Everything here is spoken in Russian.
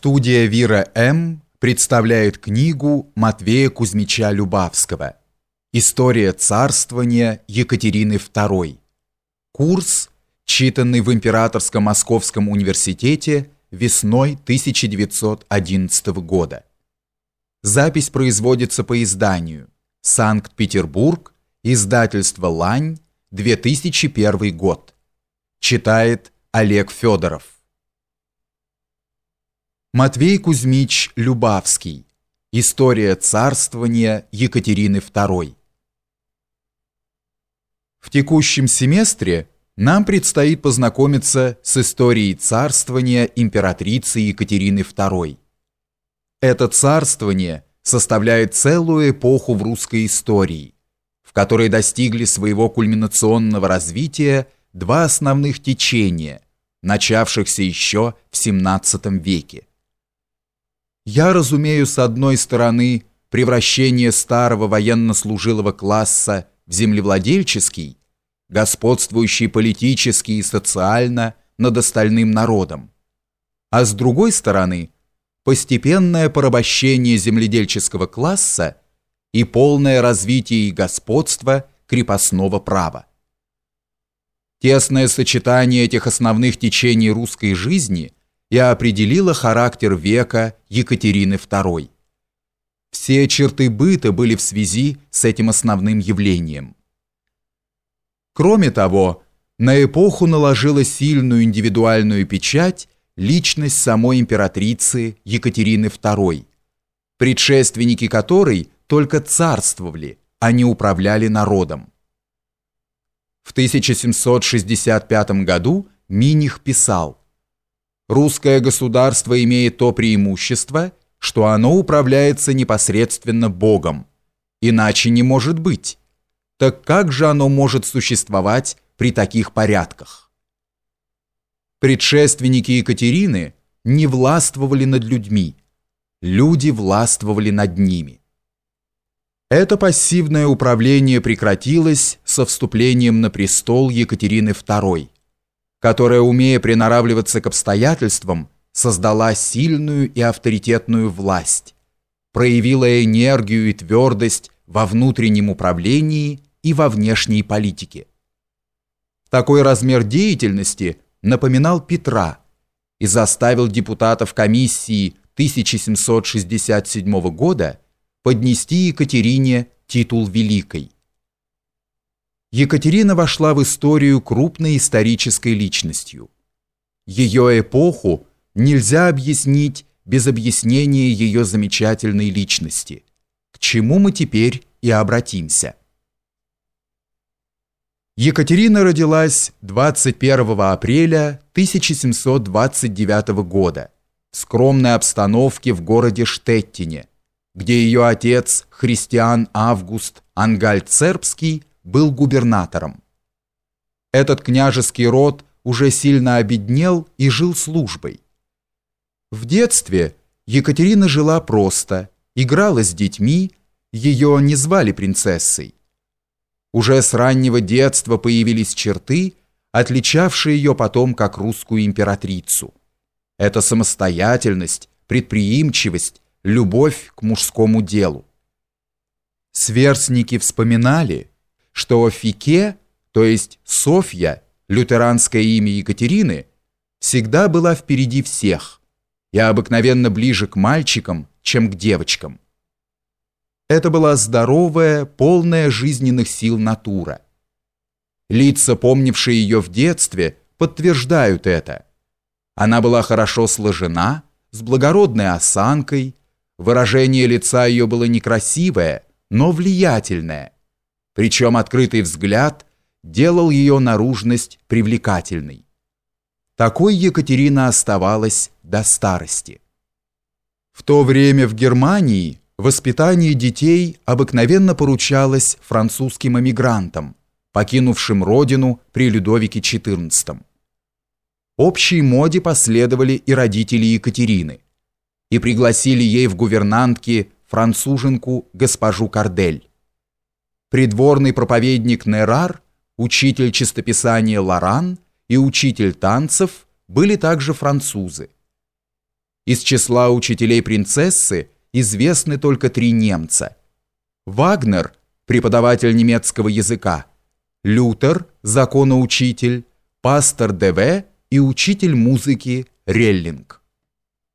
Студия «Вира М.» представляет книгу Матвея Кузьмича Любавского «История царствования Екатерины II». Курс, читанный в Императорском Московском университете весной 1911 года. Запись производится по изданию Санкт-Петербург, издательство «Лань», 2001 год. Читает Олег Федоров. Матвей Кузьмич Любавский. История царствования Екатерины II. В текущем семестре нам предстоит познакомиться с историей царствования императрицы Екатерины II. Это царствование составляет целую эпоху в русской истории, в которой достигли своего кульминационного развития два основных течения, начавшихся еще в XVII веке. Я разумею, с одной стороны, превращение старого военнослужилого класса в землевладельческий, господствующий политически и социально над остальным народом, а с другой стороны, постепенное порабощение земледельческого класса и полное развитие и господство крепостного права. Тесное сочетание этих основных течений русской жизни – и определила характер века Екатерины II. Все черты быта были в связи с этим основным явлением. Кроме того, на эпоху наложила сильную индивидуальную печать личность самой императрицы Екатерины II, предшественники которой только царствовали, а не управляли народом. В 1765 году Миних писал Русское государство имеет то преимущество, что оно управляется непосредственно Богом. Иначе не может быть. Так как же оно может существовать при таких порядках? Предшественники Екатерины не властвовали над людьми, люди властвовали над ними. Это пассивное управление прекратилось со вступлением на престол Екатерины II которая, умея приноравливаться к обстоятельствам, создала сильную и авторитетную власть, проявила энергию и твердость во внутреннем управлении и во внешней политике. Такой размер деятельности напоминал Петра и заставил депутатов комиссии 1767 года поднести Екатерине титул Великой. Екатерина вошла в историю крупной исторической личностью. Ее эпоху нельзя объяснить без объяснения ее замечательной личности, к чему мы теперь и обратимся. Екатерина родилась 21 апреля 1729 года в скромной обстановке в городе Штеттине, где ее отец Христиан Август Ангальцербский был губернатором. Этот княжеский род уже сильно обеднел и жил службой. В детстве Екатерина жила просто, играла с детьми, ее не звали принцессой. Уже с раннего детства появились черты, отличавшие ее потом как русскую императрицу. Это самостоятельность, предприимчивость, любовь к мужскому делу. Сверстники вспоминали, что Фике, то есть Софья, лютеранское имя Екатерины, всегда была впереди всех и обыкновенно ближе к мальчикам, чем к девочкам. Это была здоровая, полная жизненных сил натура. Лица, помнившие ее в детстве, подтверждают это. Она была хорошо сложена, с благородной осанкой, выражение лица ее было некрасивое, но влиятельное – причем открытый взгляд делал ее наружность привлекательной. Такой Екатерина оставалась до старости. В то время в Германии воспитание детей обыкновенно поручалось французским эмигрантам, покинувшим родину при Людовике XIV. Общей моде последовали и родители Екатерины и пригласили ей в гувернантки француженку госпожу Кардель придворный проповедник Нерар, учитель чистописания Лоран и учитель танцев были также французы. Из числа учителей принцессы известны только три немца. Вагнер, преподаватель немецкого языка, Лютер, законоучитель, пастор ДВ и учитель музыки Реллинг.